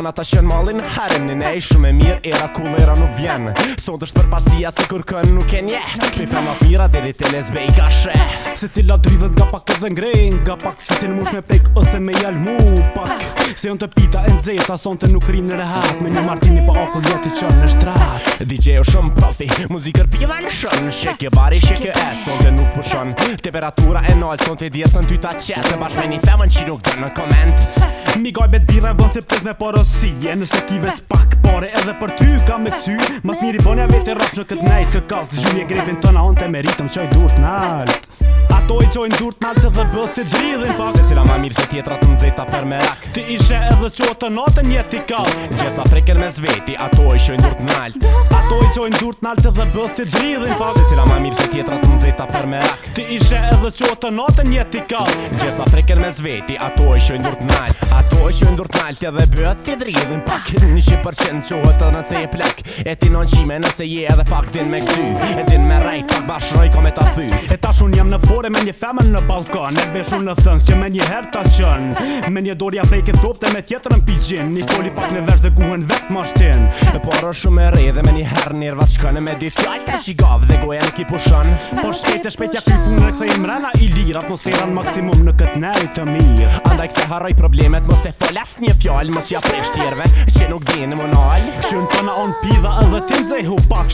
Jam na ta shën mallin harën në nej Shumë e mirë era ku lera nuk vjen Sot është për pasia se kur kën nuk e nje Kli fa ma pira deri të lesbe i ka she Se cila drivet nga pak këzën grejn Nga pak si cilë mush me pek ose me jal mu pak Se jon të pita e nxejt a son të nuk rinë në rehat Me një martini pa okull jeti jo qën në shtrat DJ o shumë profi, muzikër pjeva në shën Shekje bari, shekje e, son të nuk shon Temperatura e nalë qënë të djerë sën ty ta qëtë Se bashkë me një femën që nuk dërë në koment Mi gajbe të birën vëllë të pëzme për osije Nëse ki veç pak pare edhe për ty ka me ty Mas mirë i bonja vetë i rapë që këtë nejtë të këtë Gjumje grebin tona, on të meritëm që i duhet nalë Toj qojnë durt malte dhe bëth të dridhin pak Se cila ma mirë se tjetra të nëzita për me rak Ti ishe edhe qotë të natën jeti ka Gjesa freker me zveti, ato i shojnë durt malte Ato i qojnë durt malte dhe bëth të dridhin pak Se cila ma mirë se tjetra të nëzita për me rak Ti ishe edhe qotë të natën jeti ka Gjesa freker me zveti, ato i shojnë durt malte Ato i shojnë durt malte dhe bëth të dridhin pak Një për qohet të nëse e plak E ti non qime nëse je edhe pak din me kësy jam në me një femën në balkon E beshu në thëngë që me një herë ta qënë Me një dorja fejke thopë dhe me tjetër në pijin Një foli pak në vesh dhe guhen vetë ma shtin E shumë e rej dhe me një herë një vatë me ditë fjallë të qigavë dhe goja në kipu Por shpejt e shpejt ja kuj punë në këthej mrena i lirë Atmosferan maksimum në këtë neri të mirë Andaj këse haroj problemet mos e falas një fjallë Mos ja presht tjerve që nuk dinë më nalë Këqyën on pida edhe tim hu pak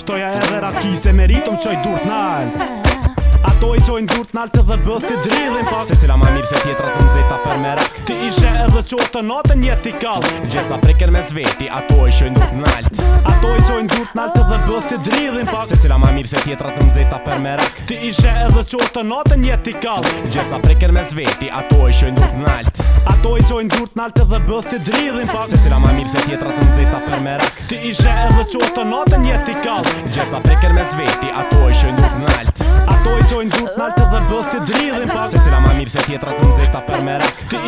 Ato i qojnë durt n'altë dhe bëth të dridhin pak Se cila ma mirë se tjetra të nëzeta për me Ti ishe edhe qojnë të natën jeti kall Gjesa preken me zveti, ato i qojnë durt n'alt Ato i qojnë durt n'altë dhe bëth të dridhin pak Se cila ma mirë se tjetra të nëzeta për me Ti ishe edhe qojnë të natën jeti kall Gjesa preken me zveti, ato i qojnë durt n'alt Ato i qojnë durt n'altë dhe bëth të dridhin pak Se cila ma mirë se tjetra të nëzeta për me Ti ishe edhe qojnë të natën jeti kall Gjesa preken me zveti, ato i qojnë durt n'alt tjetra de nëzita për merek Ti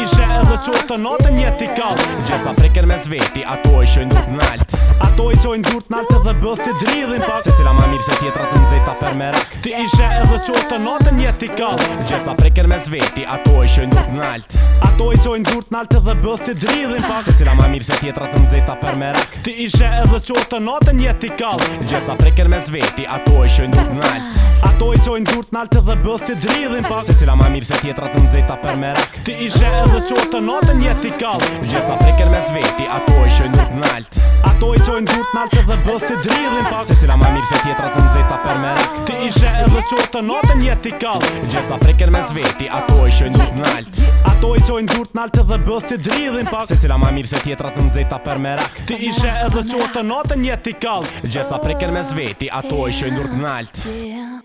qoj të natën një t'i kallë Gjesa preken me zveti, ato i shojnë dhurt n'alt Ato i qojnë dhurt n'alt edhe bëth dridhin pak Se cila ma mirë se tjetra të mdzej për merak Ti ishe edhe qoj të natën një t'i Gjesa preken me zveti, ato i shojnë dhurt n'alt Ato i qojnë dhurt n'alt edhe bëth dridhin pak Se cila ma mirë se tjetra të mdzej për merak Ti ishe edhe qoj të natën një t'i Gjesa preken me zveti, ato i shojnë dhurt n'alt Ato i qojnë dhurt n'alt edhe bëth dridhin pak Se cila ma mirë se tjetra të mdzej për merak Ti ishe edhe të natën jetë i kallë gjesa preken me zveti, ato i shojnë dhurt në altë Ato i qojnë dhurt në altë dhe bëth të dridhin pak Se cila ma mirë se tjetrat në nëzeta për me rak Ti i shë e dhe qojnë të natën jetë i kallë gjesa preken me zveti, ato i shojnë dhurt në altë Ato i qojnë dhurt në altë dhe bëth të dridhin pak Se cila ma mirë se tjetrat në nëzeta për me rak Ti i shë e dhe qojnë të natën jetë i kallë gjesa preken me zveti, ato i shojnë dhurt në altë